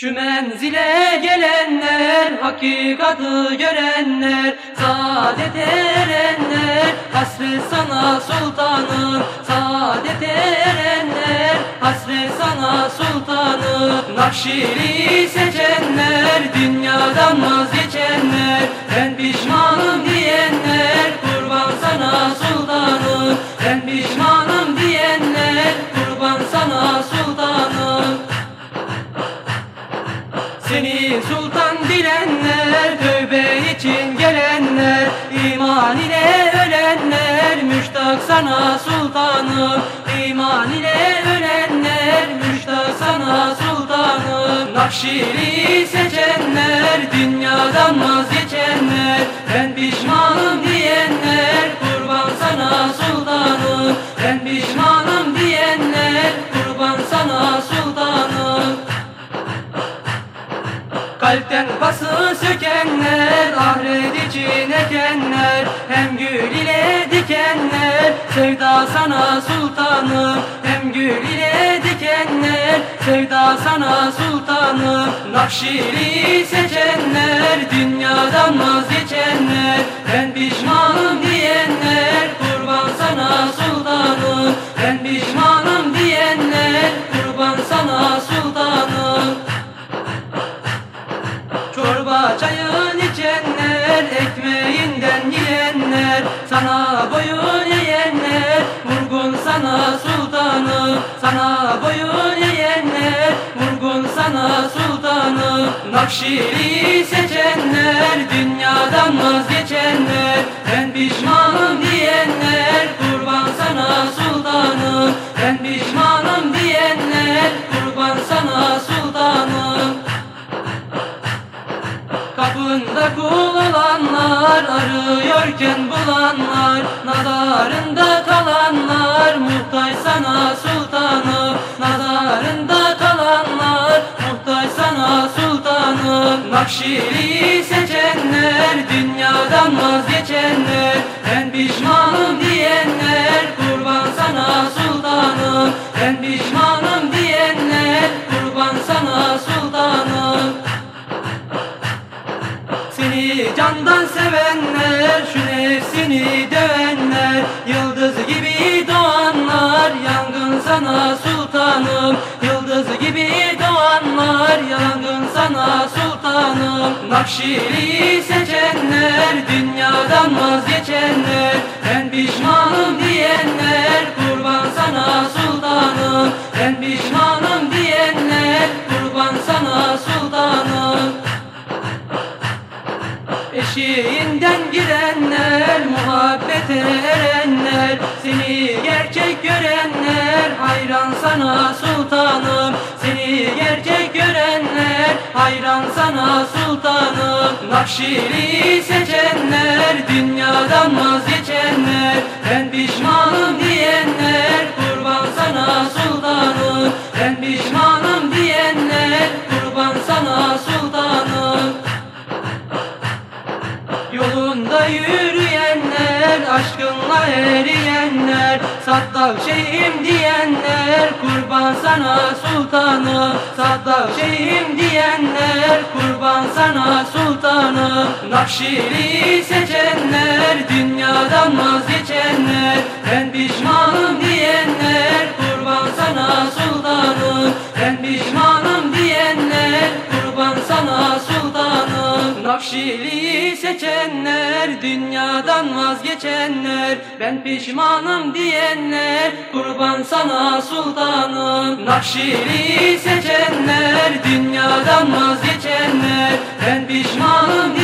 Şu menzile gelenler, hakikatı görenler, saadet erenler, hasret sana sultanım, saadet erenler, hasret sana sultanım. Nakşiri seçenler, için gelenler, iman ile ölenler, müştak sana sultanım. İman ile ölenler, müştak sana sultanım. Nakşiri Kalpten pası sökenler, ahiret için ekenler Hem gül ile dikenler, sevda sana sultanım Hem gül ile dikenler, sevda sana sultanım Nakşiri seçenler, dünyadan vazgeçenler. Ben pişmanım sana boyun eğenler, vurgun sana sultanım, sana boyun eğenler, vurgun sana sultanım. Nakşiri seçenler, dünyadan vazgeçenler, ben pişmanım diyenler, kurban sana sultanım, ben pişmanım diyenler, kurban sana sultanım. Kapında kul olanlar arıyorken bulanlar Nazarında kalanlar muhtaç sana sultanım Nazarında kalanlar muhtaç sana sultanım Nakşiri seçenler dünyadan vazgeçenler. Ben pişmanım candan sevenler, şu nefsini dövenler Yıldız gibi doğanlar, yangın sana sultanım. Yıldız gibi doğanlar, yangın sana sultanım. Nakşiri seçenler, dünyadan vazgeçenler Ben pişmanım diyenler, kurban sana sultanım. Ben pişmanım Eşiğinden girenler, muhabbete erenler Seni gerçek görenler, hayran sana sultanım. Seni gerçek görenler, hayran sana sultanım. Nakşiri seçenler, dünyadan aşkınla eriyenler Saddam şeyim diyenler, kurban sana sultanım Saddam şeyim diyenler, kurban sana sultanım Nakşiri seçenler, dünyadan vazgeçenler. Ben pişmanım Nakşili seçenler, dünyadan vazgeçenler Ben pişmanım diyenler, kurban sana sultanım. Nakşili seçenler, dünyadan vazgeçenler Ben pişmanım